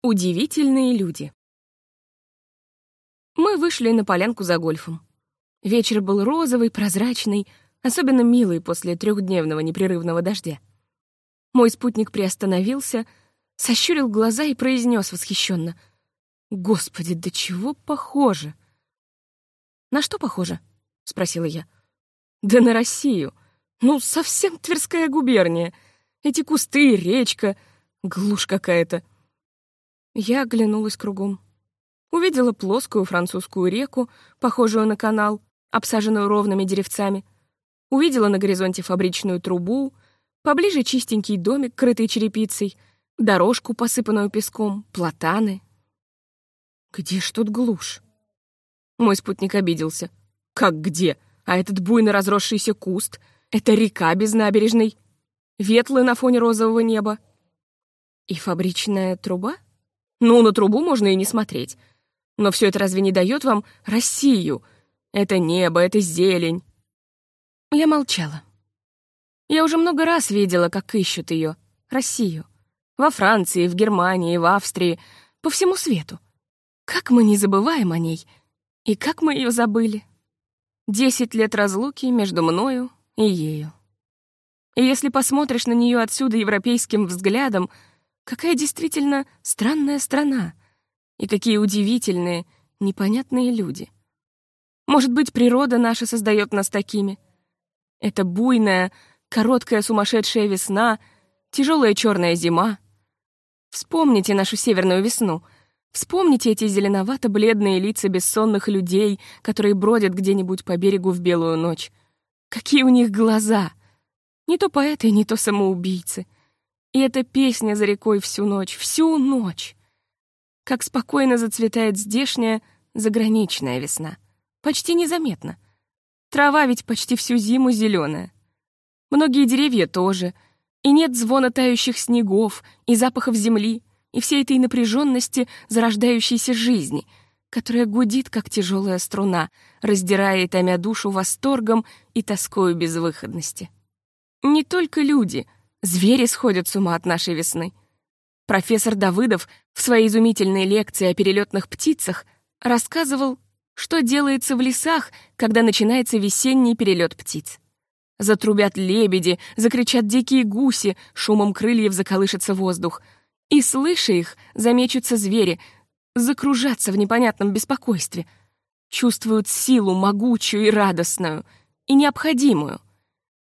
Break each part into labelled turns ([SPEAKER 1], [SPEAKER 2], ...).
[SPEAKER 1] Удивительные люди. Мы вышли на полянку за гольфом. Вечер был розовый, прозрачный, особенно милый после трехдневного непрерывного дождя. Мой спутник приостановился, сощурил глаза и произнес восхищенно: «Господи, до чего похоже!» «На что похоже?» — спросила я. «Да на Россию. Ну, совсем Тверская губерния. Эти кусты, речка, глушь какая-то». Я оглянулась кругом. Увидела плоскую французскую реку, похожую на канал, обсаженную ровными деревцами. Увидела на горизонте фабричную трубу, поближе чистенький домик, крытый черепицей, дорожку, посыпанную песком, платаны. Где ж тут глушь? Мой спутник обиделся. Как где? А этот буйно разросшийся куст — это река без набережной, ветлы на фоне розового неба. И фабричная труба? Ну, на трубу можно и не смотреть. Но все это разве не дает вам Россию? Это небо, это зелень. Я молчала. Я уже много раз видела, как ищут ее, Россию. Во Франции, в Германии, в Австрии, по всему свету. Как мы не забываем о ней, и как мы ее забыли. Десять лет разлуки между мною и ею. И если посмотришь на нее отсюда европейским взглядом — Какая действительно странная страна. И какие удивительные, непонятные люди. Может быть, природа наша создает нас такими. Это буйная, короткая сумасшедшая весна, тяжелая черная зима. Вспомните нашу северную весну. Вспомните эти зеленовато-бледные лица бессонных людей, которые бродят где-нибудь по берегу в белую ночь. Какие у них глаза! Не то поэты, не то самоубийцы — и эта песня за рекой всю ночь, всю ночь. Как спокойно зацветает здешняя заграничная весна. Почти незаметно. Трава ведь почти всю зиму зеленая. Многие деревья тоже. И нет звона тающих снегов, и запахов земли, и всей этой напряженности зарождающейся жизни, которая гудит, как тяжелая струна, раздирая и томя душу восторгом и тоскою безвыходности. Не только люди — Звери сходят с ума от нашей весны. Профессор Давыдов в своей изумительной лекции о перелетных птицах рассказывал, что делается в лесах, когда начинается весенний перелет птиц. Затрубят лебеди, закричат дикие гуси, шумом крыльев заколышется воздух. И, слыша их, замечутся звери, закружатся в непонятном беспокойстве. Чувствуют силу могучую и радостную, и необходимую.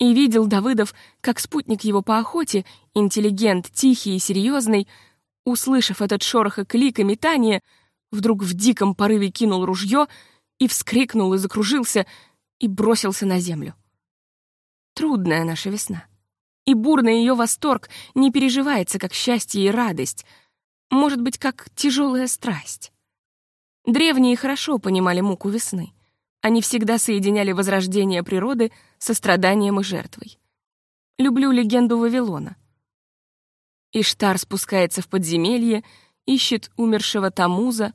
[SPEAKER 1] И видел Давыдов, как спутник его по охоте, интеллигент, тихий и серьезный, услышав этот шорох и клик и метание, вдруг в диком порыве кинул ружье и вскрикнул и закружился и бросился на землю. Трудная наша весна. И бурный ее восторг не переживается как счастье и радость, может быть, как тяжелая страсть. Древние хорошо понимали муку весны — они всегда соединяли возрождение природы со страданием и жертвой. Люблю легенду Вавилона. Иштар спускается в подземелье, ищет умершего Тамуза,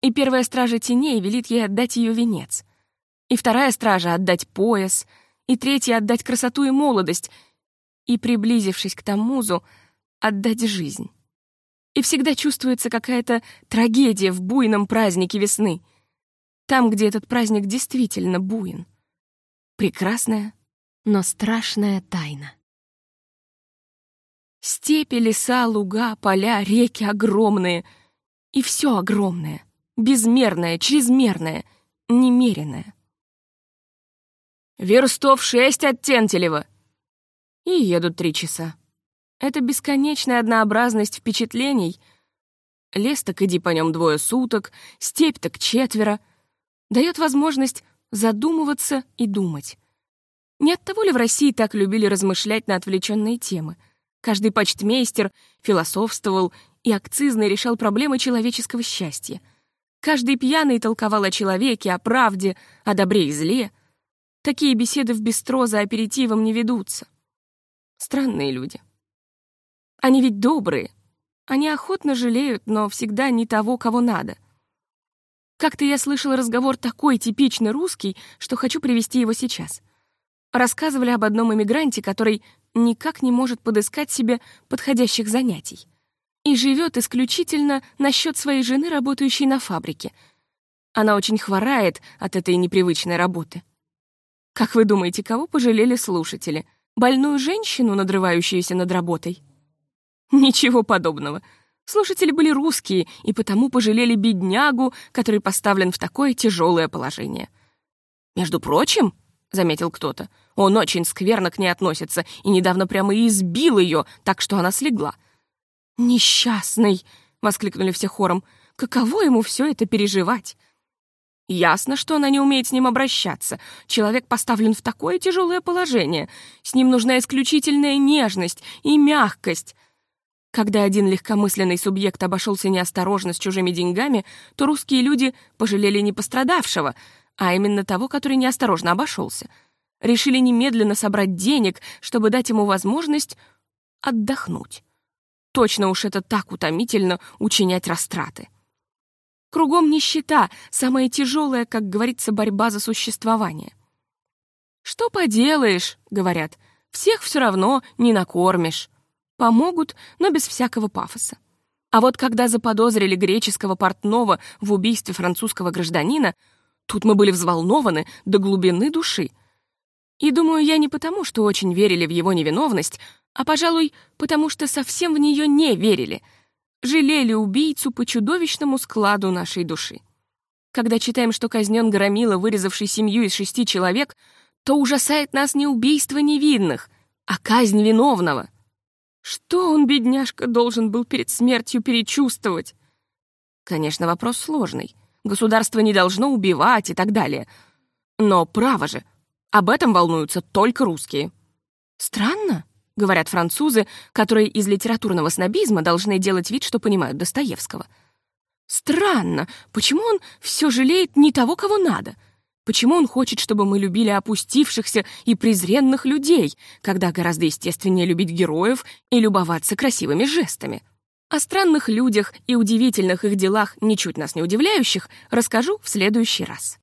[SPEAKER 1] и первая стража теней велит ей отдать ее венец, и вторая стража — отдать пояс, и третья — отдать красоту и молодость, и, приблизившись к Тамузу, отдать жизнь. И всегда чувствуется какая-то трагедия в буйном празднике весны — там, где этот праздник действительно буин. Прекрасная, но страшная тайна. Степи, леса, луга, поля, реки огромные. И все огромное, безмерное, чрезмерное, немеренное. «Верстов шесть от Тентелева!» И едут три часа. Это бесконечная однообразность впечатлений. Лес так иди по нем двое суток, степь так четверо — дает возможность задумываться и думать. Не от того ли в России так любили размышлять на отвлеченные темы? Каждый почтмейстер философствовал и акцизно решал проблемы человеческого счастья. Каждый пьяный толковал о человеке, о правде, о добре и зле. Такие беседы в бистро за аперитивом не ведутся. Странные люди. Они ведь добрые. Они охотно жалеют, но всегда не того, кого надо. Как-то я слышала разговор такой типичный русский, что хочу привести его сейчас. Рассказывали об одном эмигранте, который никак не может подыскать себе подходящих занятий. и живет исключительно насчет своей жены, работающей на фабрике. Она очень хворает от этой непривычной работы. Как вы думаете, кого пожалели слушатели? Больную женщину, надрывающуюся над работой? Ничего подобного. Слушатели были русские и потому пожалели беднягу, который поставлен в такое тяжелое положение. «Между прочим», — заметил кто-то, — «он очень скверно к ней относится и недавно прямо избил ее, так что она слегла». «Несчастный!» — воскликнули все хором. «Каково ему все это переживать?» Ясно, что она не умеет с ним обращаться. Человек поставлен в такое тяжелое положение. С ним нужна исключительная нежность и мягкость. Когда один легкомысленный субъект обошелся неосторожно с чужими деньгами, то русские люди пожалели не пострадавшего, а именно того, который неосторожно обошелся. Решили немедленно собрать денег, чтобы дать ему возможность отдохнуть. Точно уж это так утомительно учинять растраты. Кругом нищета, самая тяжелая, как говорится, борьба за существование. «Что поделаешь», — говорят, — «всех все равно не накормишь». Помогут, но без всякого пафоса. А вот когда заподозрили греческого портного в убийстве французского гражданина, тут мы были взволнованы до глубины души. И думаю, я не потому, что очень верили в его невиновность, а, пожалуй, потому что совсем в нее не верили, жалели убийцу по чудовищному складу нашей души. Когда читаем, что казнен Громила, вырезавший семью из шести человек, то ужасает нас не убийство невинных, а казнь виновного. Что он, бедняжка, должен был перед смертью перечувствовать? Конечно, вопрос сложный. Государство не должно убивать и так далее. Но право же, об этом волнуются только русские. Странно, говорят французы, которые из литературного снобизма должны делать вид, что понимают Достоевского. Странно, почему он все жалеет не того, кого надо — Почему он хочет, чтобы мы любили опустившихся и презренных людей, когда гораздо естественнее любить героев и любоваться красивыми жестами? О странных людях и удивительных их делах, ничуть нас не удивляющих, расскажу в следующий раз.